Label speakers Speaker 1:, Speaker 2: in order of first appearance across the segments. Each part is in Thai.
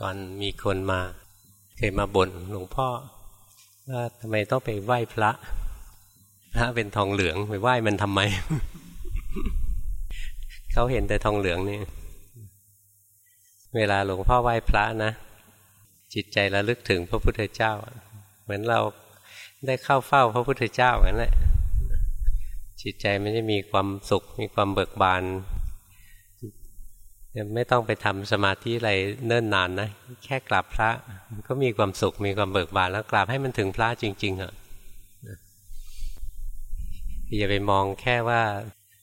Speaker 1: ก่อนมีคนมา เคยมาบ่นหลวงพ่อว่าทำไมต้องไปไหว้พระ พระเป็นทองเหลืองไปไหว้มันทำไม เขาเห็นแต่ทองเหลืองนี่ เวลาหลวงพ่อไหว้พระนะ จิตใจระลึกถึงพระพุทธเจ้า เหมือนเราได้เข้าเฝ้าพระพุทธเจ้าเหมือนแหละจิตใจมันจะมีความสุข มีความเบิกบาน ไม่ต้องไปทำสมาธิอะไรเนิ่นนานนะ แค่กราบพระก็มีความสุขมีความเบิกบานแล้วกราบให้มันถึงพระจริงๆเหรออย่าไปมองแค่ว่า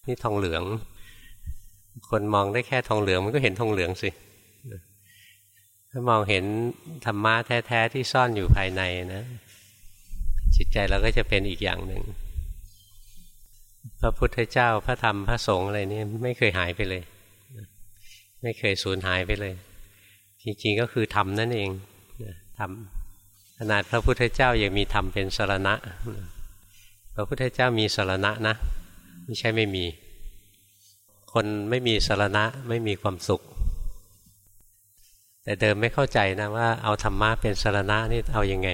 Speaker 1: นี่ทองเหลือง คนมองได้แค่ทองเหลืองมันก็เห็นทองเหลืองสิถ้ามองเห็นธรรมะแท้ๆที่ซ่อนอยู่ภายในนะจิตใจเราก็จะเป็นอีกอย่างหนึ่งพระพุทธเจ้าพระธรรมพระสงฆ์อะไรนี่ไม่เคยหายไปเลย ไม่เคยสูญหายไปเลย จริงๆก็คือธรรมนั่นเองธรรมขนาดพระพุทธเจ้ายังมีธรรมเป็นสารณะ พระพุทธเจ้ามีสารณะนะ ไม่ใช่ไม่มี คนไม่มีสารณะไม่มีความสุข แต่เดิมไม่เข้าใจนะว่าเอาธรรมะเป็นสารณะนี่เอาอยัางไง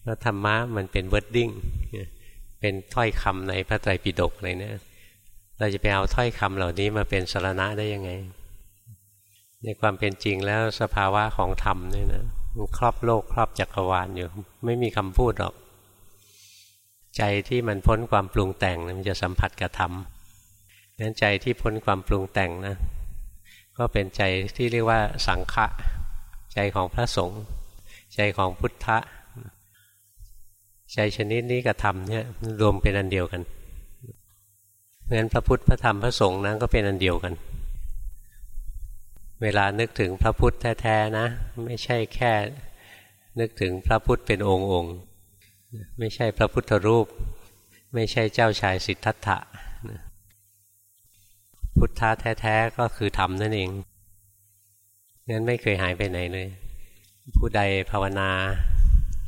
Speaker 1: เพราะธรรมะมันเป็น wording เป็นถ้อยคำในพระไตรปิฎกเลยเนี่ยเราจะไปเอาถ้อยคำเหล่านี้มาเป็นสารณะได้ยังไง ในความเป็นจริงแล้วสภาวะของธรรมเนี่ยนะมันครอบโลกครอบจักรวาลอยู่ ไม่มีคำพูดหรอก ใจที่มันพ้นความปรุงแต่งมันจะสัมผัสกับธรรมนั้นใจที่พ้นความปรุงแต่งนะก็เป็นใจที่เรียกว่าสังฆะใจของพระสงฆ์ใจของพุทธะใจชนิดนี้กับธรรมเนี่ยรวมเป็นอันเดียวกันเพราะฉะนั้นพระพุทธพระธรรมพระสงฆ์นั้นก็เป็นอันเดียวกัน เวลานึกถึงพระพุทธแท้ๆนะ ไม่ใช่แค่นึกถึงพระพุทธเป็นองค์องค์ไม่ใช่พระพุทธรูป ไม่ใช่เจ้าชายสิทธัตถะพุทธะแท้ๆก็คือธรรมนั่นเองงั้นไม่เคยหายไปไหนเลย ผู้ใดภาวนา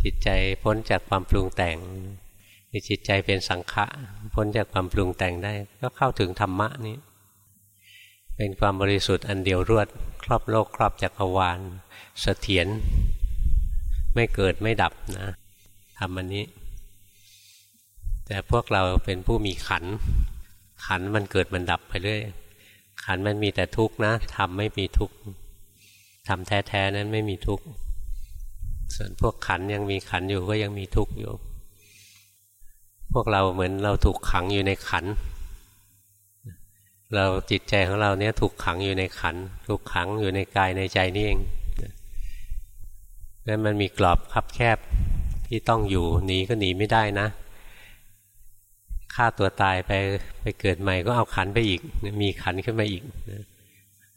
Speaker 1: จิตใจพ้นจากความปรุงแต่งจิตใจเป็นสังฆะพ้นจากความปรุงแต่งได้ ก็เข้าถึงธรรมะนี้ เป็นความบริสุทธิ์อันเดียวรวด ครอบโลกครอบจักรวาลเสถียรไม่เกิดไม่ดับนะทำอันนี้ แต่พวกเราเป็นผู้มีขัน ขันมันเกิดมันดับไปเรื่อยขันมันมีแต่ทุกข์นะทำไม่มีทุกข์ทำแท้ๆนั้นไม่มีทุกข์ส่วนพวกขันยังมีขันอยู่ก็ยังมีทุกข์อยู่ พวกเราเหมือนเราถูกขังอยู่ในขัน เราจิตใจของเราเนี้ยถูกขังอยู่ในขัน ถูกขังอยู่ในกายในใจนี่เองแล้วมันมีกรอบคับแคบที่ต้องอยู่หนีก็หนีไม่ได้นะฆ่าตัวตายไปไปเกิดใหม่ก็เอาขันไปอีก มีขันขึ้นมาอีก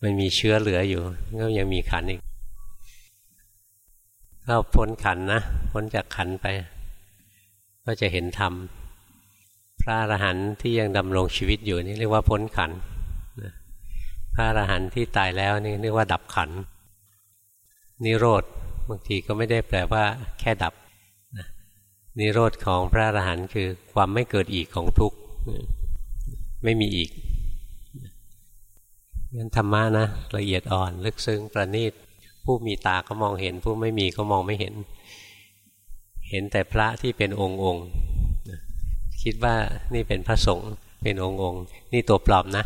Speaker 1: มันมีเชื้อเหลืออยู่ ก็ยังมีขันอีกเราพ้นขันนะพ้นจากขันไป ก็จะเห็นธรรม พระอรหันต์ที่ยังดำรงชีวิตอยู่นี่เรียกว่าพ้นขันพระอรหันต์ที่ตายแล้วนี่เรียกว่าดับขันนิโรธบางทีก็ไม่ได้แปลว่า แค่ดับนิโรธของพระอรหันต์คือความไม่เกิดอีกของทุกข์ไม่มีอีกงั้นธรรมะนะละเอียดอ่อนลึกซึ้งประณีตผู้มีตาก็มองเห็น ผู้ไม่มีก็มองไม่เห็น เห็นแต่พระที่เป็นองค์องค์ คิดว่านี่เป็นพระสงฆ์เป็นองค์องค์นี่ตัวปลอมนะ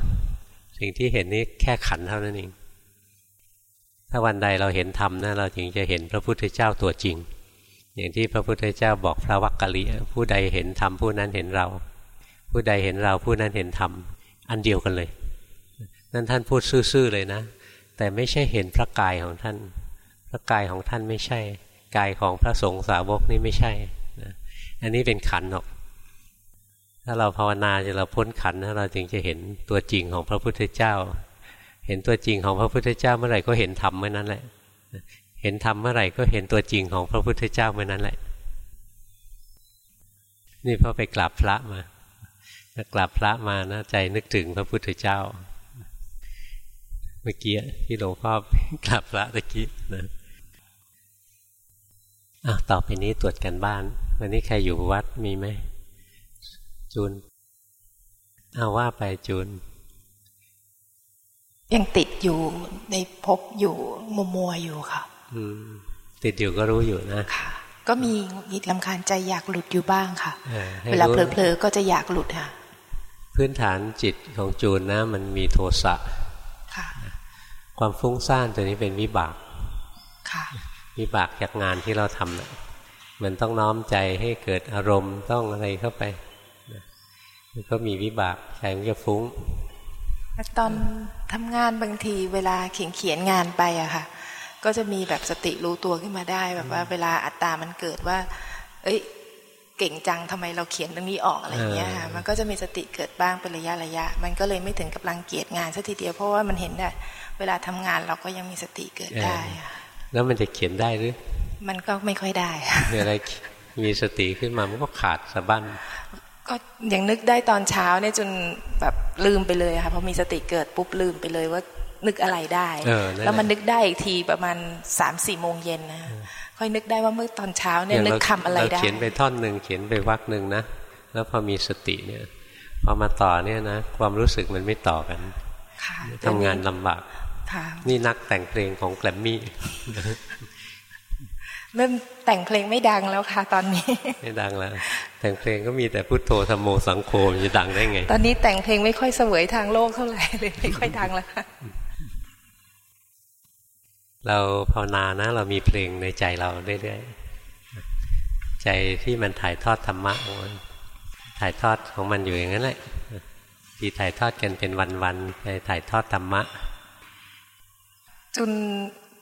Speaker 1: สิ่งที่เห็นนี่แค่ขันเท่านั้นเองถ้าวันใดเราเห็นธรรมนะเราจึงจะเห็นพระพุทธเจ้าตัวจริง อย่างที่พระพุทธเจ้าบอกพระวักกะลิผู้ใดเห็นธรรมผู้นั้นเห็นเรา ผู้ใดเห็นเราผู้นั้นเห็นธรรมอันเดียวกันเลย นั่นท่านพูดซื่อๆเลยนะ แต่ไม่ใช่เห็นพระกายของท่าน พระกายของท่านไม่ใช่ กายของพระสงฆ์สาวกนี่ไม่ใช่นะอันนี้เป็นขันหรอก ถ้าเราภาวนาจะเราพ้นขันเราจึงจะเห็นตัวจริงของพระพุทธเจ้า เห็นตัวจริงของพระพุทธเจ้าเมื่อไหร่ก็เห็นธรรมเมื่อนั้นแหละ เห็นธรรมเมื่อไหร่ก็เห็นตัวจริงของพระพุทธเจ้าเมื่อนั้นแหละ นี่พอไปกราบพระมากราบพระมานะใจนึกถึงพระพุทธเจ้า เมื่อกี้ที่หลวงพ่อกลับพระตะกี้นะอะต่อไปนี้ตรวจกันบ้าน วันนี้ใครอยู่วัดมีไหม จูนเอาว่าไปจูน
Speaker 2: ยังติดอยู่ในพบอยู่มัวมัวอยู่ค่ะ
Speaker 1: อืม ติดอยู่ก็รู้อยู่นะ
Speaker 2: ค่ะ ก็มีหิดลำคาญใจอยากหลุดอยู่บ้างค่ะ
Speaker 1: เออให้
Speaker 2: เวลา
Speaker 1: รู้
Speaker 2: เผลอๆก็จะอยากหลุดค่ะ
Speaker 1: พื้นฐานจิตของจูนนะ มันมีโทสะ
Speaker 2: ค่ะ
Speaker 1: ความฟุ้งซ่านตัวนี้เป็นวิบาก
Speaker 2: ค่ะ
Speaker 1: วิบากจากงานที่เราทำนะมันต้องน้อมใจให้เกิดอารมณ์ต้องอะไรเข้าไปนะ มันก็มีวิบากใจมันจะฟุ้ง
Speaker 2: ตอนทำงานบางทีเวลาเขียนเขียนงานไปอะค่ะ ก็จะมีแบบสติรู้ตัวขึ้นมาได้แบบว่า เวลาอัตตามันเกิดว่า เอ้ย เก่งจังทำไมเราเขียนตรงนี้ออกอะไรอย่างเงี้ยค่ะ มันก็จะมีสติเกิดบ้างเป็นระยะระยะ มันก็เลยไม่ถึงกับรังเกียจงานสัทีเดียวเพราะว่ามันเห็นได้เวลาทำงานเราก็ยังมีสติเกิดได้อะ
Speaker 1: แล้วมันจะเขียนได้หรือ
Speaker 2: มันก็ไม่ค่อยได้ค่ะ
Speaker 1: มีอะไรมีสติขึ้นมามันก็ขาดสะบั้น
Speaker 2: ก็ยังนึกได้ตอนเช้าเนี่ยจนแบบลืมไปเลยอะค่ะพอมีสติเกิดปุ๊บลืมไปเลยว่านึกอะไรได้
Speaker 1: เออนั่นแหละ
Speaker 2: แล้วมันนึกได้อีกทีประมาณสามสี่โมงเย็นนะค่อยนึกได้ว่าเมื่อตอนเช้าเนี่ย
Speaker 1: อย่าง
Speaker 2: นึก
Speaker 1: เรา
Speaker 2: คำอะไร
Speaker 1: เรา
Speaker 2: ได้
Speaker 1: เขียนไปท่อนหนึ่งเขียนไปวรรคหนึ่งนะแล้วพอมีสติเนี่ยพอมาต่อเนี่ยนะความรู้สึกมันไม่ต่อกัน
Speaker 2: ค่ะ
Speaker 1: ทำงานลำบาก
Speaker 2: ค่ะ
Speaker 1: นี่นักแต่งเพลงของแกรมมี่
Speaker 2: เริ่มแต่งเพลงไม่ดังแล้วค่ะ ตอนนี้
Speaker 1: ไม่ดังแล้ว แต่งเพลงก็มีแต่พุทโธธรรมโมสังโฆมันจะดังได้ไง
Speaker 2: ตอนนี้แต่งเพลงไม่ค่อยเสวยทางโลกเท่าไหร่เลยไม่ค่อยดังแล้วค่ะ
Speaker 1: เราภาวนานะ เรามีเพลงในใจเราเรื่อยๆใจที่มันถ่ายทอดธรรมะของมันถ่ายทอดของมันอยู่อย่างนั้นแหละที่ถ่ายทอดกันเป็นวันๆไปถ่ายทอดธรรมะ
Speaker 2: จุน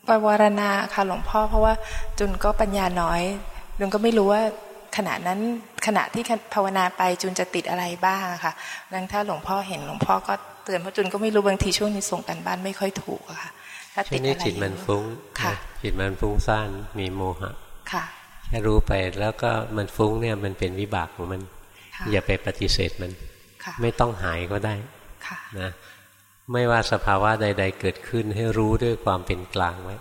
Speaker 2: ปวารณาค่ะหลวงพ่อเพราะว่าจุนก็ปัญญาน้อยจุนก็ไม่รู้ว่าขณะนั้นขณะที่ภาวนาไปจุนจะติดอะไรบ้างอะค่ะดังถ้าหลวงพ่อเห็นหลวงพ่อก็เตือนเพราะจุนก็ไม่รู้บางทีช่วงนี้ส่งกันบ้านไม่ค่อยถูกอะค่ะถ้า
Speaker 1: ช่
Speaker 2: ติ
Speaker 1: ว
Speaker 2: ด
Speaker 1: งนี้
Speaker 2: อะไร
Speaker 1: จิตมันฟุ้ง
Speaker 2: ค่ะ
Speaker 1: จิตมันฟุ้งซ่านมีโมหะ
Speaker 2: ค่ะ
Speaker 1: แค่รู้ไปแล้วก็มันฟุ้งเนี่ยมันเป็นวิบากของมัน
Speaker 2: ค่ะ
Speaker 1: อย่าไปปฏิเสธมัน
Speaker 2: ค่ะ
Speaker 1: ไม่ต้องหายก็ได้
Speaker 2: ค่ะ
Speaker 1: นะ ไม่ว่าสภาวะใด ๆ เกิดขึ้นให้รู้ด้วยความเป็นกลางไว้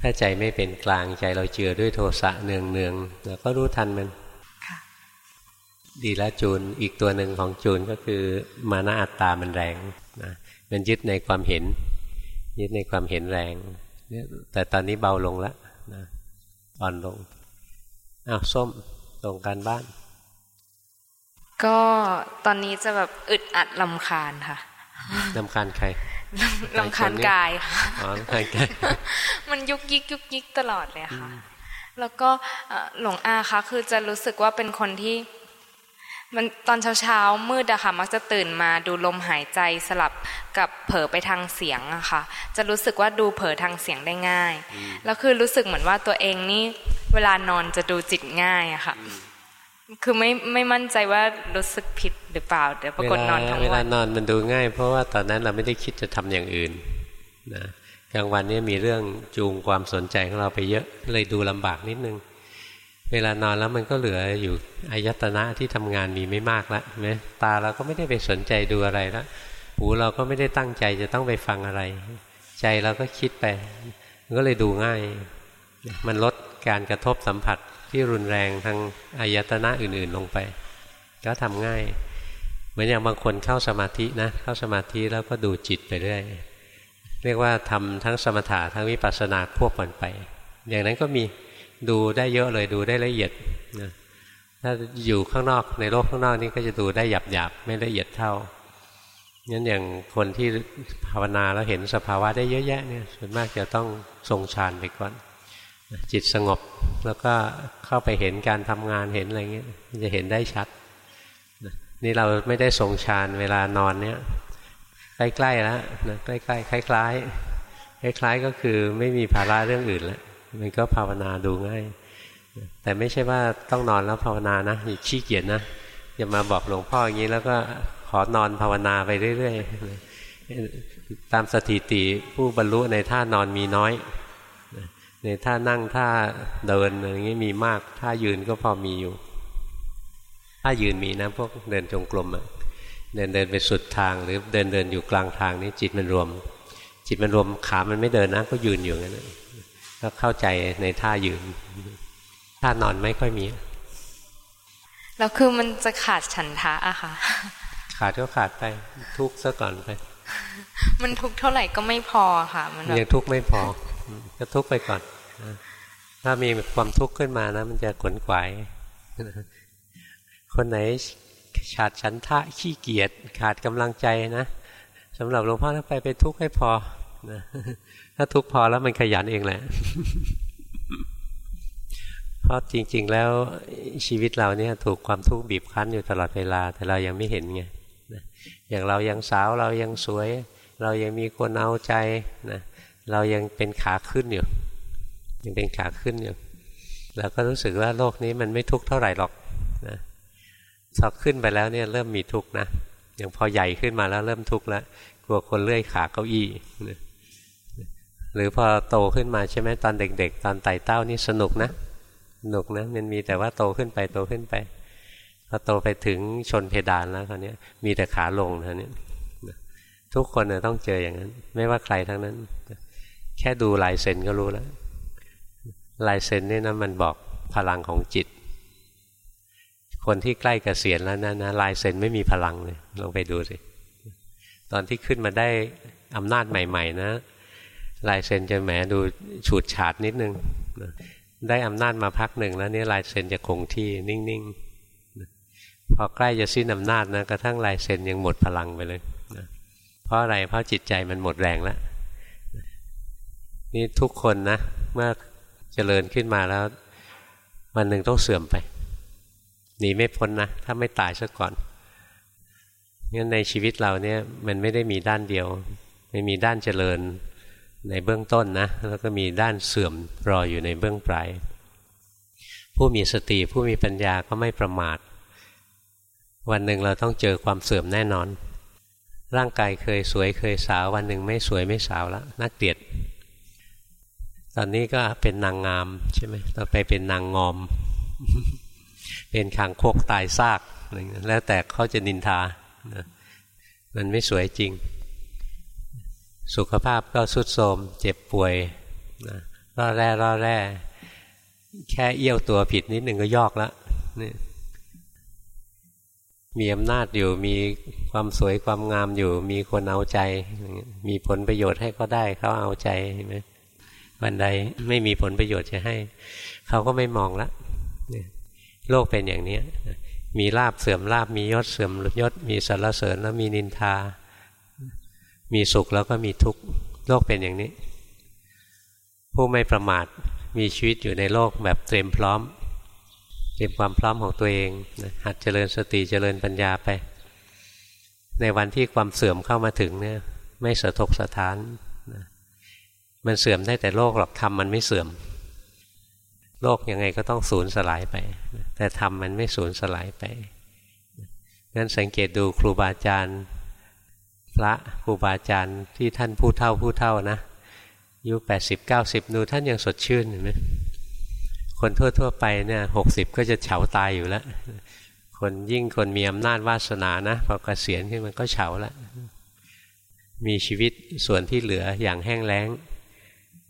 Speaker 1: ถ้าใจไม่เป็นกลางใจเราเจือด้วยโทสะเนืองเนืองๆเราก็รู้ทันมัน
Speaker 2: ค่ะ
Speaker 1: ดีแล้วจูนอีกตัวหนึ่งของจูนก็คือมานะอัตตามันแรงนะมันยึดในความเห็น ยึดในความเห็นแรงเนี่ยแต่ตอนนี้เบาลงแล้วนะอ่อนลงอ้าวส้มตรงการบ้าน
Speaker 3: ก็ตอนนี้จะแบบอึดอัดลำคาญค่ะ
Speaker 1: นำคาญใคร
Speaker 3: ลำคาญกายค่ะ
Speaker 1: อ๋อลำคาญใคร
Speaker 3: มันยุกยิกยุกยิกตลอดเลยค่ะ แล้วก็เอ่อหลวงอาคะคือจะรู้สึกว่าเป็นคนที่ มันตอนเช้าเช้าๆมืดอะค่ะ มักจะตื่นมาดูลมหายใจสลับกับเผลอไปทางเสียงอะค่ะ จะรู้สึกว่าดูเผลอทางเสียงได้ง่าย แล้วคือรู้สึกเหมือนว่าตัวเองนี่เวลานอนจะดูจิตง่ายอะค่ะ คือไม่ไม่มั่นใจว่ารู้สึกผิดหรือเปล่าเดี๋ยวปรากฏนอนทั้งวัน
Speaker 1: เวลานอนมันดูง่าย เพราะว่าตอนนั้นเราไม่ได้คิดจะทำอย่างอื่นนะกลางวันนี่มีเรื่องจูงความสนใจของเราไปเยอะเลยดูลำบากนิดนึง เวลานอนแล้วมันก็เหลืออยู่อายตนะที่ทำงานมีไม่มากแล้วไหมตาเราก็ไม่ได้ไปสนใจดูอะไรแล้วหูเราก็ไม่ได้ตั้งใจจะต้องไปฟังอะไร ใจเราก็คิดไปก็เลยดูง่าย มันลดการกระทบสัมผัส ที่รุนแรงทางอายตนะอื่น ๆ ลงไป ก็ทำง่าย เหมือนอย่างบางคนเข้าสมาธินะ เข้าสมาธิแล้วก็ดูจิตไปเรื่อยเรียกว่าทำทั้งสมถะทั้งวิปัสสนาควบกันไป อย่างนั้นก็มีดูได้เยอะเลยดูได้ละเอียดนะถ้าอยู่ข้างนอกในโลกข้างนอกนี่ก็จะดูได้หยาบหยาบไม่ละเอียดเท่างั้นอย่างคนที่ภาวนาแล้วเห็นสภาวะได้เยอะแยะเนี่ยส่วนมากจะต้องทรงฌานไปก่อน จิตสงบแล้วก็เข้าไปเห็นการทำงานเห็นอะไรเงี้ยมันจะเห็นได้ชัด นี่เราไม่ได้ทรงฌานเวลานอนเนี่ยใกล้ๆแล้วนะใกล้ๆคล้ายๆคล้ายๆก็คือไม่มีภาระเรื่องอื่นแล้วมันก็ภาวนาดูง่าย แต่ไม่ใช่ว่าต้องนอนแล้วภาวนานะอย่าขี้เกียจนะอย่ามาบอกหลวงพ่ออย่างนี้แล้วก็ขอนอนภาวนาไปเรื่อยๆตามสถิติผู้บรรลุในท่านอนมีน้อย ในท่านั่งท่าเดินอย่างนี้มีมากท่ายืนก็พอมีอยู่ท่ายืนมีนะพวกเดินจงกรมอะเดินเดินไปสุดทางหรือเดินเดินอยู่กลางทางนี้จิตมันรวม จิตมันรวมขามันไม่เดินนะก็ยืนอยู่งั้นก็เข้าใจในท่ายืน ท่านอนไม่ค่อยมี
Speaker 3: แล้วคือมันจะขาดฉันทะอะค่ะ
Speaker 1: ขาดก็ขาดไป ทุกข์ซะก่อนไป
Speaker 3: มันทุกเท่าไหร่ก็ไม่พอค่ะ มัน
Speaker 1: ยังทุกไม่พอ ก็ทุกไปก่อนถ้ามีความทุกข์ขึ้นมานะ มันจะขนขวาย คนไหนขาดฉันทะขี้เกียจขาดกำลังใจนะสำหรับหลวงพ่อถ้าไปไปทุกข์ให้พอนะถ้าทุกข์พอแล้วมันขยันเองแหละเพราะจริง ๆ แล้วชีวิตเราเนี่ยถูกความทุกข์บีบคั้นอยู่ตลอดเวลา แต่เรายังไม่เห็นไงอย่างเรายังสาวเรายังสวย เรายังมีคนเอาใจนะ เรายังเป็นขาขึ้นอยู่ ยังเป็นขาขึ้นอยู่เราก็รู้สึกว่าโลกนี้มันไม่ทุกข์เท่าไหร่หรอกนะพอขึ้นไปแล้วเนี่ยเริ่มมีทุกข์นะอย่างพอใหญ่ขึ้นมาแล้วเริ่มทุกข์แล้วกลัวคนเลื่อยขาเก้าอี้หรือพอโตขึ้นมาใช่ไหมตอนเด็ก ๆ ตอนไต่เต้านี่สนุกนะสนุกนะมันมีแต่ว่าโตขึ้นไปโตขึ้นไปพอโตไปถึงชนเพดานแล้วคราวนี้มีแต่ขาลงเท่านี้ทุกคนเนี่ยต้องเจออย่างนั้น ไม่ว่าใครทั้งนั้น แค่ดูลายเซ็นก็รู้แล้ว ลายเซ็นนี่นะมันบอกพลังของจิต คนที่ใกล้กเกษียณแล้วนะนะลายเซ็นไม่มีพลังเลยลองไปดูสิ ตอนที่ขึ้นมาได้อำนาจใหม่ ๆ นะ ลายเซ็นจะแหมดูฉูดฉาดนิดนึงได้อำนาจมาพักหนึ่งแล้วนี่ลายเซ็นจะคงที่นิ่งๆพอใกล้จะสิ้นอำนาจนะกระทั่งลายเซ็นยังหมดพลังไปเลยนะเพราะอะไรเพราะจิตใจมันหมดแรงแล้ว นี่ทุกคนนะ เมื่อเจริญขึ้นมาแล้ว วันหนึ่งต้องเสื่อมไป หนีไม่พ้นนะ ถ้าไม่ตายซะก่อนงั้นในชีวิตเราเนี่ยมันไม่ได้มีด้านเดียว ไม่มีด้านเจริญในเบื้องต้นนะ แล้วก็มีด้านเสื่อมรออยู่ในเบื้องปลายผู้มีสติผู้มีปัญญาก็ไม่ประมาท วันหนึ่งเราต้องเจอความเสื่อมแน่นอน ร่างกายเคยสวยเคยสาว วันหนึ่งไม่สวยไม่สาวแล้วน่าเกลียด ตอนนี้ก็เป็นนางงามใช่ไหมต่อไปเป็นนางงอม เป็นคางโคกตายซากแล้วแต่เขาจะนินทามันไม่สวยจริง สุขภาพก็สุดโทมเจ็บป่วยร่อแร่ร่อแร่ แค่เอี้ยวตัวผิดนิดหนึ่งก็ยอกแล้วนี่มีอำนาจอยู่มีความสวยความงามอยู่ มีคนเอาใจ มีผลประโยชน์ให้เขาได้เขาเอาใจเห็นไหม วันใดไม่มีผลประโยชน์จะให้ เขาก็ไม่มองละโลกเป็นอย่างนี้มีลาบเสื่อมลาบมียศเสื่อมยศมีสรรเสริญแล้วมีนินทา มีสุขแล้วก็มีทุกข์โลกเป็นอย่างนี้ ผู้ไม่ประมาทมีชีวิตอยู่ในโลกแบบเตรียมพร้อม เตรียมความพร้อมของตัวเองหัดเจริญสติเจริญปัญญาไป ในวันที่ความเสื่อมเข้ามาถึงเนี่ยไม่สะทกสะท้าน มันเสื่อมได้แต่โลกหรอกธรรมมันไม่เสื่อม โลกยังไงก็ต้องสูญสลายไป แต่ธรรมมันไม่สูญสลายไปงั้นสังเกตดูครูบาอาจารย์ พระครูบาอาจารย์ที่ท่านผู้เท่าผู้เท่านะอายุแปดสิบเก้าสิบดูท่านยังสดชื่นเห็นไหมคนทั่ว ๆ ไปเนี่ยหกสิบก็จะเฉาตายอยู่แล้ว คนยิ่งคนมีอำนาจวาสนานะพอเกษียณขึ้นมันก็เฉาแล้วมีชีวิตส่วนที่เหลืออย่างแห้งแล้ง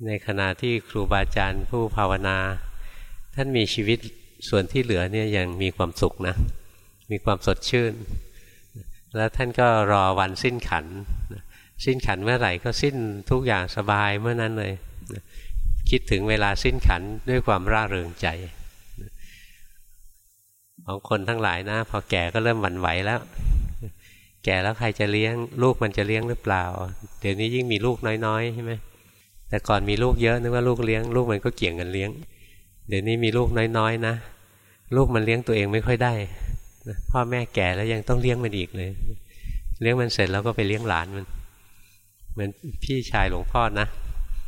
Speaker 1: ในขณะที่ครูบาอาจารย์ผู้ภาวนา ท่านมีชีวิตส่วนที่เหลือเนี่ยยังมีความสุขนะ มีความสดชื่น แล้วท่านก็รอวันสิ้นขัน สิ้นขันเมื่อไหร่ก็สิ้นทุกอย่างสบายเมื่อนั้นเลย คิดถึงเวลาสิ้นขันด้วยความร่าเริงใจ ของคนทั้งหลายนะ พอแก่ก็เริ่มหวั่นไหวแล้ว แก่แล้วใครจะเลี้ยง ลูกมันจะเลี้ยงหรือเปล่า เดี๋ยวนี้ยิ่งมีลูกน้อยๆใช่ไหม แต่ก่อนมีลูกเยอะนึกว่าลูกเลี้ยง ลูกมันก็เกี่ยงกันเลี้ยง เดี๋ยวนี้มีลูกน้อยๆนะลูกมันเลี้ยงตัวเองไม่ค่อยได้พ่อแม่แก่แล้วยังต้องเลี้ยงมันอีกเลย เลี้ยงมันเสร็จแล้วก็ไปเลี้ยงหลานมัน เหมือนพี่ชายหลวงพ่อนะ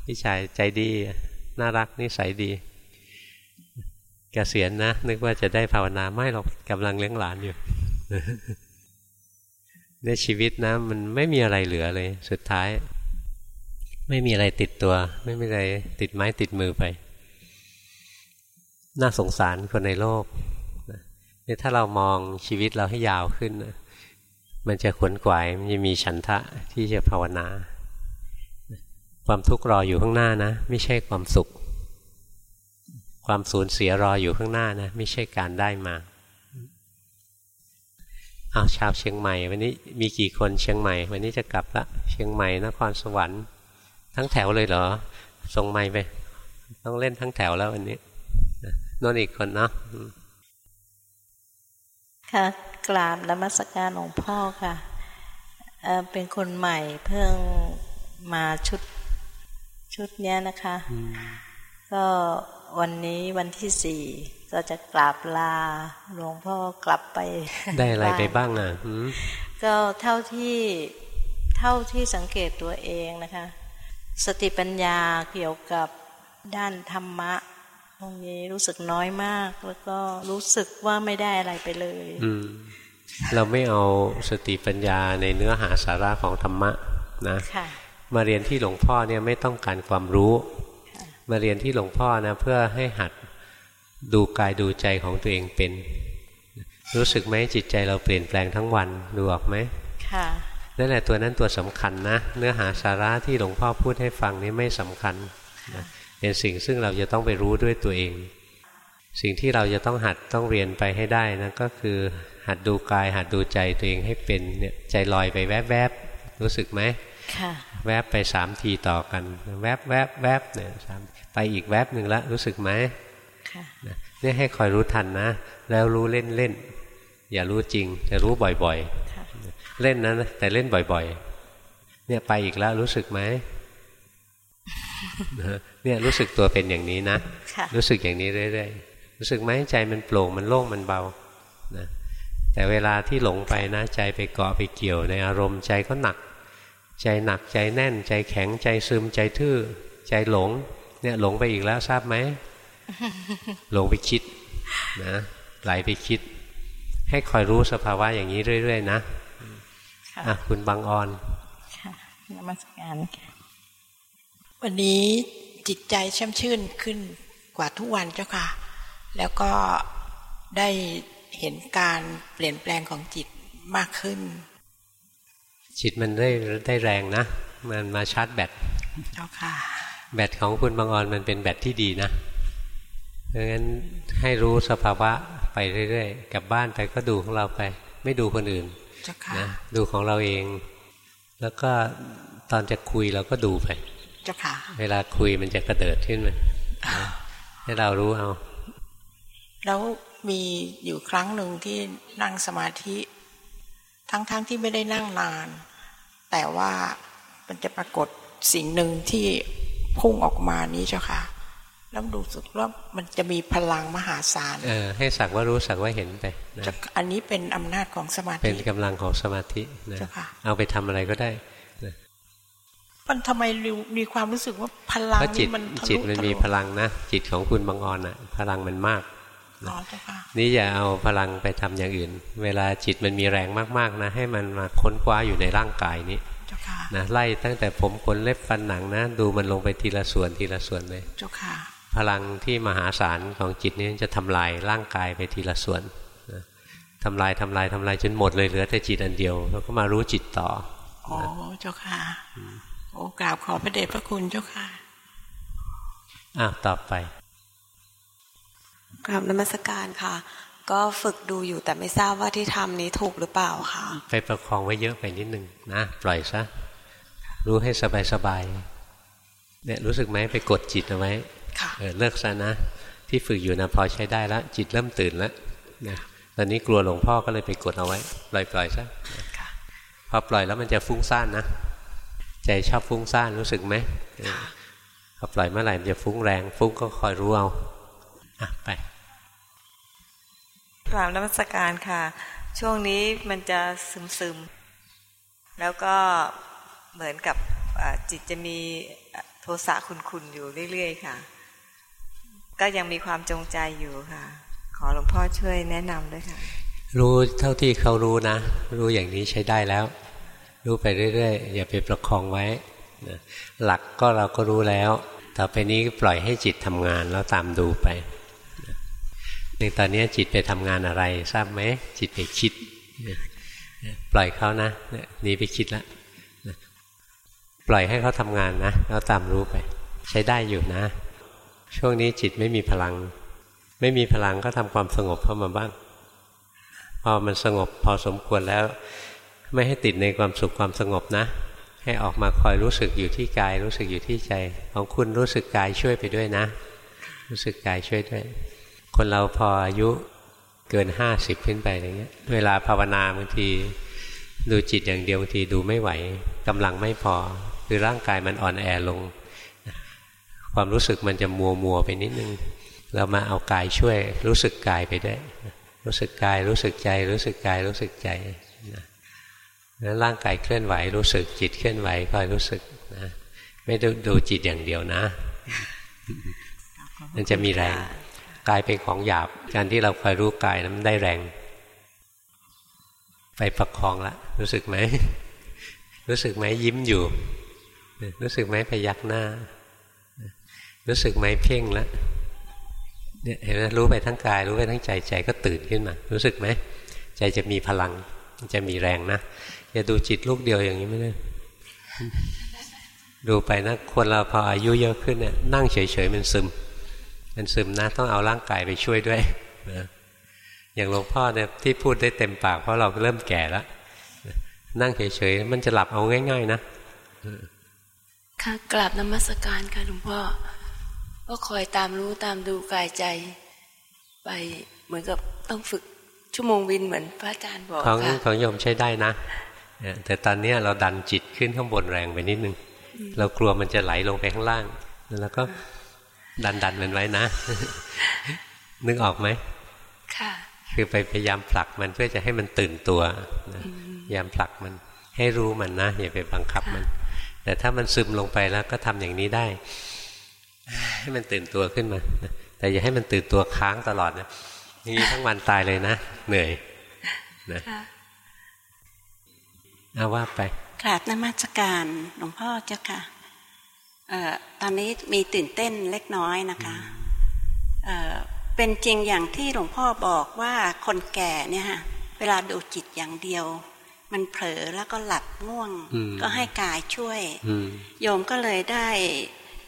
Speaker 1: พี่ชายใจดีน่ารักนิสัยดีกเกษียณนะนึกว่าจะได้ภาวนาไม่หรอกกำลังเลี้ยงหลานอยู่ในชีวิตนะมันไม่มีอะไรเหลือเลย สุดท้าย ไม่มีอะไรติดตัว ไม่มีอะไรติดไม้ติดมือไป น่าสงสารคนในโลกนี่ถ้าเรามองชีวิตเราให้ยาวขึ้น มันจะขวนขวายมันจะมีฉันทะที่จะภาวนา ความทุกข์รออยู่ข้างหน้านะ ไม่ใช่ความสุข ความสูญเสียรออยู่ข้างหน้านะ ไม่ใช่การได้มาเอาชาวเชียงใหม่ วันนี้มีกี่คนเชียงใหม่ วันนี้จะกลับละเชียงใหม่นครสวรรค์ ทั้งแถวเลยเหรอส่งใหม่ไปต้องเล่นทั้งแถวแล้ววันนี้นนอีกคนเนาะ
Speaker 4: ค่ะกราบนมัสการหลวงพ่อค่ะเเป็นคนใหม่เพิ่งมาชุดชุดนี้นะคะ ก็วันนี้วันที่สี่ก็จะกราบลาหลวงพ่อกลับไป
Speaker 1: ได้อะไรไปบ้างอะ
Speaker 4: ก็เท่าที่เท่าที่สังเกตตัวเองนะคะ สติปัญญาเกี่ยวกับด้านธรรมะ ตรงนี้รู้สึกน้อยมาก แล้วก็รู้สึกว่าไม่ได้อะไรไปเลย
Speaker 1: อืมเราไม่เอาสติปัญญาในเนื้อหาสาระของธรรมะนะมาเรียนที่หลวงพ่อเนี่ยไม่ต้องการความรู้ มาเรียนที่หลวงพ่อนะเพื่อให้หัดดูกายดูใจของตัวเองเป็น รู้สึกไหมจิตใจเราเปลี่ยนแปลงทั้งวันดูออกไหม
Speaker 4: ค่ะ
Speaker 1: นั่นแหละตัวนั้นตัวสำคัญนะ เนื้อหาสาระที่หลวงพ่อพูดให้ฟังนี้ไม่สำคัญนะเป็นสิ่งซึ่งเราจะต้องไปรู้ด้วยตัวเอง สิ่งที่เราจะต้องหัดต้องเรียนไปให้ได้นะก็คือหัดดูกาย หัดดูใจตัวเองให้เป็นเนี่ยใจลอยไปแวบๆรู้สึกไหม
Speaker 4: ค่ะ
Speaker 1: แวบไปสามทีต่อกัน แวบแวบแวบเนี่ยสามไปอีกแวบหนึ่งแล้วรู้สึกไหม
Speaker 4: ค่ะ
Speaker 1: นี่ให้คอยรู้ทันนะ แล้วรู้เล่นเล่นอย่ารู้จริง จะรู้บ่อยๆ เล่นนะแต่เล่นบ่อย ๆ เนี่ยไปอีกแล้วรู้สึกไหมเนี่ยรู้สึกตัวเป็นอย่างนี้นะรู้สึกอย่างนี้เรื่อยๆรู้สึกไหมใจมันโปร่งมันโล่งมันเบานะแต่เวลาที่หลงไปนะ ใจไปเกาะไปเกี่ยวในอารมณ์ใจก็หนัก ใจหนักใจแน่น ใจแข็งใจซึมใจทื่อ ใจหลง เนี่ยหลงไปอีกแล้วทราบไหมหลงไปคิดนะไหลไปคิด ให้คอยรู้สภาวะอย่างนี้เรื่อย ๆ นะะคุณบางออน
Speaker 4: ค่ะนมัสการค่ะ
Speaker 5: วันนี้จิตใจแช่มชื่นขึ้นกว่าทุกวันเจ้าค่ะ แล้วก็ได้เห็นการเปลี่ยนแปลงของจิตมากขึ้น
Speaker 1: จิตมันได้ได้แรงนะ มันมาชาร์จแบต
Speaker 5: เจ้าค่ะ
Speaker 1: แบตของคุณบางออนมันเป็นแบตที่ดีนะเพราะงั้นให้รู้สภาวะไปเรื่อยๆกลับบ้านไปก็ดูของเราไป ไม่ดูคนอื่น นะดูของเราเอง แล้วก็ตอนจะคุยเราก็ดูไปเวลาคุยมันจะกระเดิดขึ้นมาให้เรารู้เอา
Speaker 5: แล้วมีอยู่ครั้งหนึ่งที่นั่งสมาธิ ทั้งๆทที่ไม่ได้นั่งนาน แต่ว่ามันจะปรากฏสิ่งหนึ่งที่พุ่งออกมานี้เจ้าค่ะ แล้วดูสึกว่ามันจะมีพลังมหาศาล
Speaker 1: เออ ให้สักว่ารู้สักว่าเห็นไป
Speaker 5: นะอันนี้เป็นอำนาจของสมาธิ
Speaker 1: เป็นกำลังของสมาธินะเอาไปทำอะไรก็ได้
Speaker 5: มันทำไมมีความรู้สึกว่าพลัง
Speaker 1: จิตมันจิตมันมีพลังนะ จิตของคุณบางออนอะ พลังมันมากนี่อย่าเอาพลังไปทำอย่างอื่น เวลาจิตมันมีแรงมากๆนะ ให้มันมาค้นคว้าอยู่ในร่างกายนี้นะไล่ตั้งแต่ผมขนเล็บฟันหนังนะ ดูมันลงไปทีละส่วนทีละส่วนเลย พลังที่มหาศาลของจิตนี้จะทำลายร่างกายไปทีละส่วนนะทำลายทำลายทำลายจนหมดเลยเหลือแต่จิตอันเดียว แล้วก็มารู้จิตต่อ
Speaker 5: อ๋อเจ้าค่ะโอ้กราบขอพระเดชพระคุณเจ้าค่ะ
Speaker 1: อะต่อไป
Speaker 6: กราบนมัสการค่ะ ก็ฝึกดูอยู่แต่ไม่ทราบว่าที่ทำนี้ถูกหรือเปล่าค่ะ
Speaker 1: ไปประคองไว้เยอะไปนิดนึงนะปล่อยซะรู้ให้สบายสบายเนี่ยรู้สึกไหมไปกดจิตเอาไว้ เออเลิกซะนะ ที่ฝึกอยู่นะพอใช้ได้แล้วจิตเริ่มตื่นแล้วนะตอนนี้กลัวหลวงพ่อก็เลยไปกดเอาไว้ ปล่อยปล่อยซะพอปล่อยแล้วมันจะฟุ้งซ่านนะใจชอบฟุ้งซ่านรู้สึกไหมพอปล่อยเมื่อไหร่มันจะฟุ้งแรง ฟุ้งก็คอยรู้เอาอะไป
Speaker 6: กราบนมัสการค่ะ ช่วงนี้มันจะซึมซึมแล้วก็เหมือนกับจิตจะมีโทสะคุณๆอยู่เรื่อย ๆ ค่ะ ก็ยังมีความจงใจอยู่ค่ะ ขอหลวงพ่อช่วยแนะนำด้วยค่ะ
Speaker 1: รู้เท่าที่เขารู้นะ รู้อย่างนี้ใช้ได้แล้ว รู้ไปเรื่อยๆ อย่าไปประคองไว้นะหลักก็เราก็รู้แล้ว ต่อไปนี้ปล่อยให้จิตทำงานแล้วตามดูไปในตอนนี้จิตไปทำงานอะไร ทราบไหมจิตไปคิด ปล่อยเขานะนี่ไปคิดแล้วปล่อยให้เขาทำงานนะแล้วตามรู้ไป ใช้ได้อยู่นะ ช่วงนี้จิตไม่มีพลัง ไม่มีพลังก็ทำความสงบเข้ามาบ้าง พอมันสงบพอสมควรแล้ว ไม่ให้ติดในความสุขความสงบนะ ให้ออกมาคอยรู้สึกอยู่ที่กาย รู้สึกอยู่ที่ใจ ของคุณรู้สึกกายช่วยไปด้วยนะ รู้สึกกายช่วยด้วย คนเราพออายุเกินห้าสิบขึ้นไปอะไรเงี้ย เวลาภาวนาบางที ดูจิตอย่างเดียวบางทีดูไม่ไหวกำลังไม่พอ คือร่างกายมันอ่อนแอลง ความรู้สึกมันจะมัวมัวไปนิดนึง เรามาเอากายช่วย รู้สึกกายไปด้วยรู้สึกกายรู้สึกใจ รู้สึกกายรู้สึกใจนั้นร่างกายเคลื่อนไหว รู้สึกจิตเคลื่อนไหวคอยรู้สึกนะไม่ดูดูจิตอย่างเดียวนะ มันจะมีแรงกายเป็นของหยาบ การที่เราคอยรู้กายนั้นได้แรง ไปประคองละรู้สึกไหมรู้สึกไหมยิ้มอยู่ รู้สึกไหมพยักหน้า รู้สึกไหมเพ่งแล้วเนี่ยเห็นไหมรู้ไปทั้งกาย รู้ไปทั้งใจใจก็ตื่นขึ้นมา รู้สึกไหมใจจะมีพลังจะมีแรงนะอย่าดูจิตลูกเดียวอย่างนี้ไม่ได้ดูไปนะคนเราพออายุเยอะขึ้นเนี่ยนั่งเฉยๆมันซึม มันซึมนะ ต้องเอาร่างกายไปช่วยด้วยนะอย่างหลวงพ่อเนี่ยที่พูดได้เต็มปากเพราะเราเริ่มแก่แล้วนั่งเฉยๆมันจะหลับเอาง่าย ๆ นะ
Speaker 2: ค่ะกราบนมัสการค่ะหลวงพ่อ ก็คอยตามรู้ตามดูกายใจ ไปเหมือนกับต้องฝึกชั่วโมงวินเหมือนพระอาจารย์บอก
Speaker 1: ของของโยมใช้ได้นะ แต่ตอนนี้เราดันจิตขึ้นข้างบนแรงไปนิดนึง เรากลัวมันจะไหลลงไปข้างล่าง แล้วก็ดันดันมันไว้นะ นึกออกไหมค่ะ คือไปพยายามผลักมันเพื่อจะให้มันตื่นตัวพยายามผลักมันให้รู้มันนะอย่าไปบังคับมัน แต่ถ้ามันซึมลงไปแล้วก็ทำอย่างนี้ได้ ให้มันตื่นตัวขึ้นมา แต่อย่าให้มันตื่นตัวค้างตลอดนะนี่ทั้งวันตายเลยนะเหนื่อยนะเอาว่าไป
Speaker 7: กราบนมัสการหลวงพ่อเจ้าค่ะตอนนี้มีตื่นเต้นเล็กน้อยนะคะเเป็นจริงอย่างที่หลวงพ่อบอกว่าคนแก่เนี่ยฮะเวลาดูจิตอย่างเดียว มันเผลอแล้วก็หลับง่วง ก็ให้กายช่วยโยมก็เลยได้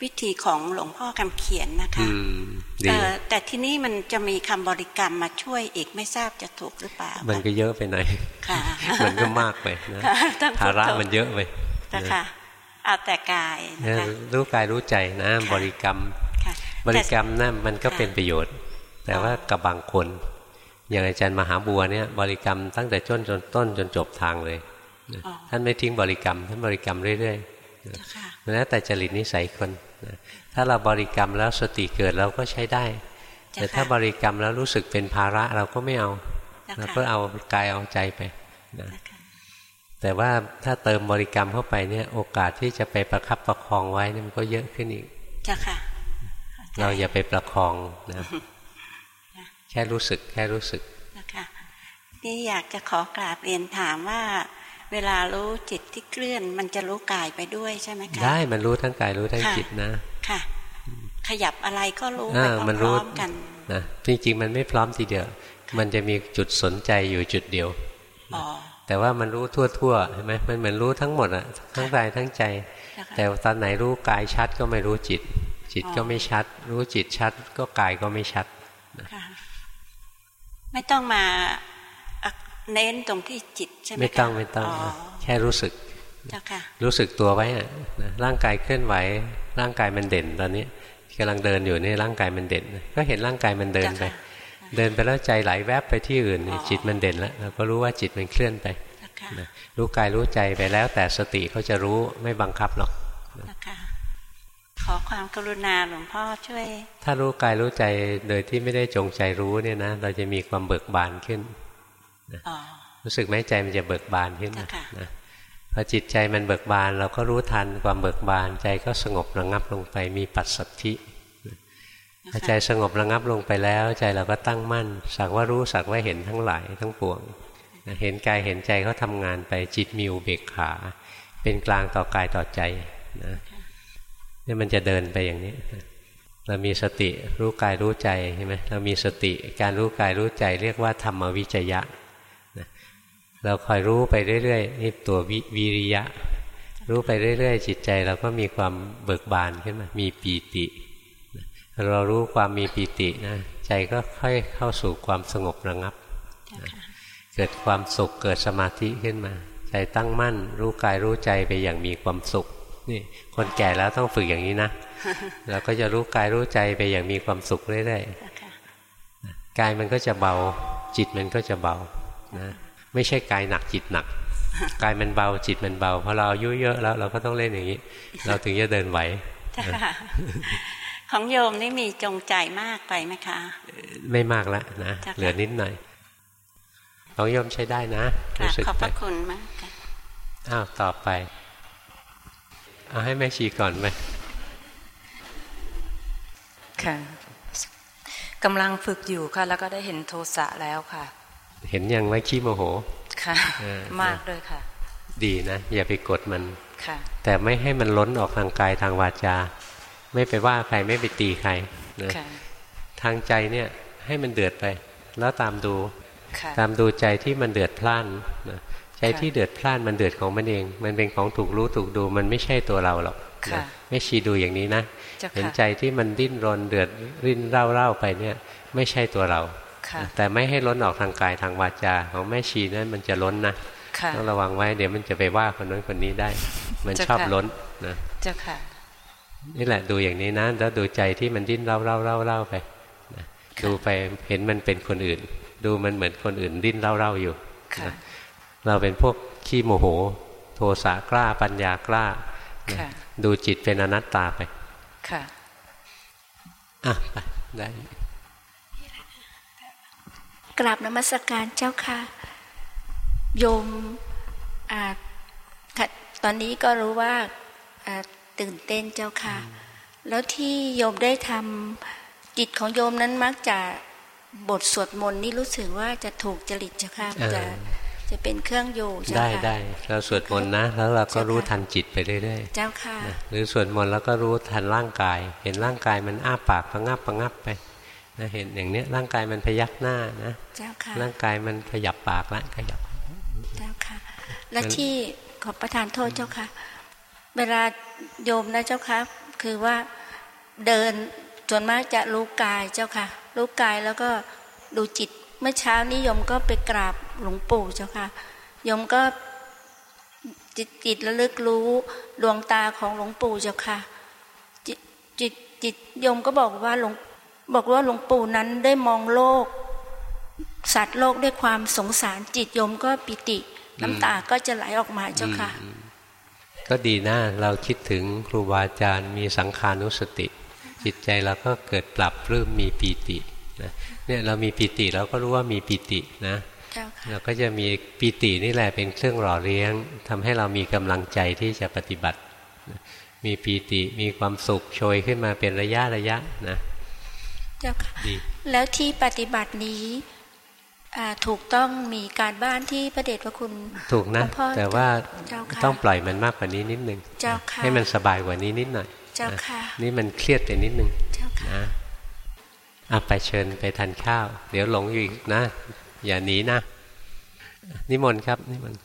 Speaker 7: วิธีของหลวงพ่อคำเขียนนะคะแต่ที่นี้มันจะมีคำบริกรรมมาช่วยอีกไม่ทราบจะถูกหรือเปล่า
Speaker 1: มันก็เยอะไปหน่อยมันก็มากไปนะภาระมันเยอะไป
Speaker 7: นะคะเอาแต่กายนะคะ
Speaker 1: รู้กายรู้ใจนะ บริกรรม บริกรรมนั่นมันก็เป็นประโยชน์ แต่ว่ากับบางคน อย่างอาจารย์มหาบัวเนี่ย บริกรรมตั้งแต่ต้นจนต้นจนจบทางเลยท่านไม่ทิ้งบริกรรมท่านบริกรรมเรื่อยๆ แล้วแต่จริตนิสัยคน ถ้าเราบริกรรมแล้วสติเกิดเราก็ใช้ได้ แต่ถ้าบริกรรมแล้วรู้สึกเป็นภาระเราก็ไม่เอา เราก็เอากายเอาใจไปนะแต่ว่าถ้าเติมบริกรรมเข้าไปเนี่ยโอกาสที่จะไปประคับประคองไว้นี่มันก็เยอะขึ้นอีก
Speaker 7: จ้ะค่ะ
Speaker 1: เราอย่าไปประคองนะ แค่รู้สึกแค่รู้สึก
Speaker 7: นะคะนี่อยากจะขอกราบเรียนถามว่า เวลารู้จิตที่เคลื่อน มันจะรู้กายไปด้วยใช่ไหมคะ
Speaker 1: ได้มันรู้ทั้งกายรู้ทั้งจิตนะ
Speaker 7: ค่ะ ขยับอะไรก็รู้ไปพร้อมกัน
Speaker 1: นะจริงๆ มันไม่พร้อมทีเดียว มันจะมีจุดสนใจอยู่จุดเดียวอ๋อแต่ว่ามันรู้ทั่วๆใช่ไหมมันเหมือนรู้ทั้งหมดอะทั้งกายทั้งใจ แต่ตอนไหนรู้กายชัดก็ไม่รู้จิต จิตก็ไม่ชัด รู้จิตชัด ก็กายก็ไม่ชัด
Speaker 7: ไม่ต้องมา เน้นตรงที่จิตใช่ไหม
Speaker 1: ไม่ต้องไม่ต้องแค่รู้สึกรู้สึกตัวไว้อะร่างกายเคลื่อนไหว ร่างกายมันเด่นตอนนี้กำลังเดินอยู่นี่ร่างกายมันเด่น ก็เห็นร่างกายมันเดินไป เดินไปแล้วใจไหลแวบไปที่อื่น จิตมันเด่นแล้วเราก็รู้ว่าจิตมันเคลื่อนไปรู้กายรู้ใจไปแล้ว แต่สติเขาจะรู้ไม่บังคับหรอก
Speaker 7: ขอความกรุณาหลวงพ่อช่วย
Speaker 1: ถ้ารู้กายรู้ใจโดยที่ไม่ได้จงใจรู้เนี่ยนะ เราจะมีความเบิกบานขึ้น รู้สึกไหมใจมันจะเบิกบานขึ้นนะพอจิตใจมันเบิกบานเราก็รู้ทันความเบิกบานใจก็สงบระงับลงไปมีปัสสัทธิพอใจสงบระงับลงไปแล้ว ใจเราก็ตั้งมั่น สักว่ารู้สักว่าเห็นทั้งหลายทั้งปวงเห็นกายเห็นใจเขาทางานไปจิตมีอุเบกขา เป็นกลางต่อกายต่อใจนะนี่มันจะเดินไปอย่างนี้เรามีสติรู้กายรู้ใจใช่ไหมเรามีสติการรู้กายรู้ใจ เรียกว่าธรรมวิจยะ เราคอยรู้ไปเรื่อยๆนี่ตัวววิริยะ รู้ไปเรื่อยๆ จิตใจเราก็มีความเบิกบานขึ้นมา มีปีติ เรารู้ความมีปีตินะใจก็ค่อยเข้าสู่ความสงบระงับ เกิดความสุขเกิดสมาธิขึ้นมา ใจตั้งมั่น รู้กายรู้ใจไปอย่างมีความสุขนี่คนแก่แล้วต้องฝึกอย่างนี้นะเราก็จะรู้กายรู้ใจไปอย่างมีความสุขเรื่อยๆกายมันก็จะเบา จิตมันก็จะเบานะ ไม่ใช่กายหนักจิตหนักกายมันเบาจิตมันเบาพอเราอายุเยอะแล้วเราก็ต้องเล่นอย่างนี้ เราถึงจะเดินไหว
Speaker 7: ของโยมนี่มีจงใจมากไปไหมคะ
Speaker 1: ไม่มากแล้วนะเหลือนิดหน่อยของโยมใช้ได้นะ
Speaker 7: รู้สึกขอบพระคุณมากค่ะ
Speaker 1: อ้าวต่อไป เอาให้แม่ชีก่อนไหม
Speaker 8: ค่ะกำลังฝึกอยู่ค่ะ แล้วก็ได้เห็นโทสะแล้วค่ะ
Speaker 1: เห็นยังไม่ขี้โมโห
Speaker 8: ค่ะ มากด้วยค่ะ
Speaker 1: ดีนะ อย่าไปกดมัน
Speaker 8: ค่ะ
Speaker 1: แต่ไม่ให้มันล้นออกทางกายทางวาจา ไม่ไปว่าใครไม่ไปตีใครนะทางใจเนี่ยให้มันเดือดไป แล้วตามดู ตามดูใจที่มันเดือดพล่านนะใจที่เดือดพล่านมันเดือดของมันเอง มันเป็นของถูกรู้ถูกดู มันไม่ใช่ตัวเราหรอกไม่ชีดูอย่างนี้นะ เห็นใจที่มันดิ้นรนเดือดริ้นเร่าเร่าไปเนี่ย ไม่ใช่ตัวเรา แต่ไม่ให้ล้นออกทางกายทางวาจา ของแม่ชีนั้นมันจะล้นนะต้องระวังไว้เดี๋ยวมันจะไปว่าคนนั้นคนนี้ได้ มันชอบล้นนะ
Speaker 8: เจ้าค่ะ
Speaker 1: นี่แหละดูอย่างนี้นะแล้วดูใจที่มันดิ้นเร่าเร่าเร่าเร่าไปดูไปเห็นมันเป็นคนอื่น ดูมันเหมือนคนอื่นดิ้นเร่าเร่าอยู่เราเป็นพวกขี้โมโห โทสะกล้าปัญญากล้าดูจิตเป็นอนัตตาไป
Speaker 8: ค่ะ
Speaker 1: อะไปได้
Speaker 9: กราบนมัสการเจ้าค่ะ โยมอ่าตอนนี้ก็รู้ว่าตื่นเต้นเจ้าค่ะ แล้วที่โยมได้ทำจิตของโยมนั้นมักจะบทสวดมนต์นี่รู้สึกว่าจะถูกจริตเจ้าค่ะจะจะเป็นเครื่องอยู่
Speaker 1: ได้ได้เราสวดมนต์นะ แล้วเราก็รู้ทันจิตไปเรื่อย
Speaker 9: ๆเจ้าค่ะ
Speaker 1: หรือสวดมนต์แล้วก็รู้ทันร่างกาย เห็นร่างกายมันอ้าปากพะงับพะงับไป นะเห็นอย่างเนี้ยร่างกายมันพยักหน้านะ
Speaker 9: เจ้าค่ะ
Speaker 1: ร่างกายมันขยับปากละขยับ
Speaker 9: เจ้าค่ะ และที่ขอประทานโทษเจ้าค่ะ เวลาโยมนะเจ้าค่ะคือว่าเดินส่วนมากจะรู้กายเจ้าค่ะ รู้กายแล้วก็ดูจิตเมื่อเช้านี้ยมก็ไปกราบหลวงปู่เจ้าค่ะยมก็จิตจิตระลึกรู้ดวงตาของหลวงปู่เจ้าค่ะ จิตจิตจิตยมก็บอกว่าหลวง บอกว่าหลวงปู่นั้นได้มองโลก สัตว์โลกด้วยความสงสารจิตยมก็ปิติ น้ำตาก็จะไหลออกมาเจ้าค่ะ
Speaker 1: ก็ดีนะเราคิดถึงครูบาอาจารย์มีสังขานุสติ จิตใจเราก็เกิดปรับเริ่มมีปีตินะเนี่ยเรามีปีติเราก็รู้ว่ามีปีตินะเราก็จะมีปีตินี่แหละเป็นเครื่องหล่อเลี้ยงทำให้เรามีกำลังใจที่จะปฏิบัติ มีปีติมีความสุขโชยขึ้นมาเป็นระยะระยะนะ
Speaker 9: เจ้าค่ะแล้วที่ปฏิบัตินี้ถูกต้องมีการบ้านที่พระเดชพระคุณ
Speaker 1: ถูกนะแต่ว่าต้องปล่อยมันมากกว่านี้นิดนึงให้มันสบายกว่านี้นิดหน่อย
Speaker 9: เจ้าค่ะ
Speaker 1: นี่มันเครียดไปนิดนึงนะอาไปเชิญไปทานข้าว เดี๋ยวหลงอยู่อีกนะ อย่าหนีนะ นิมนต์ครับนิมนต์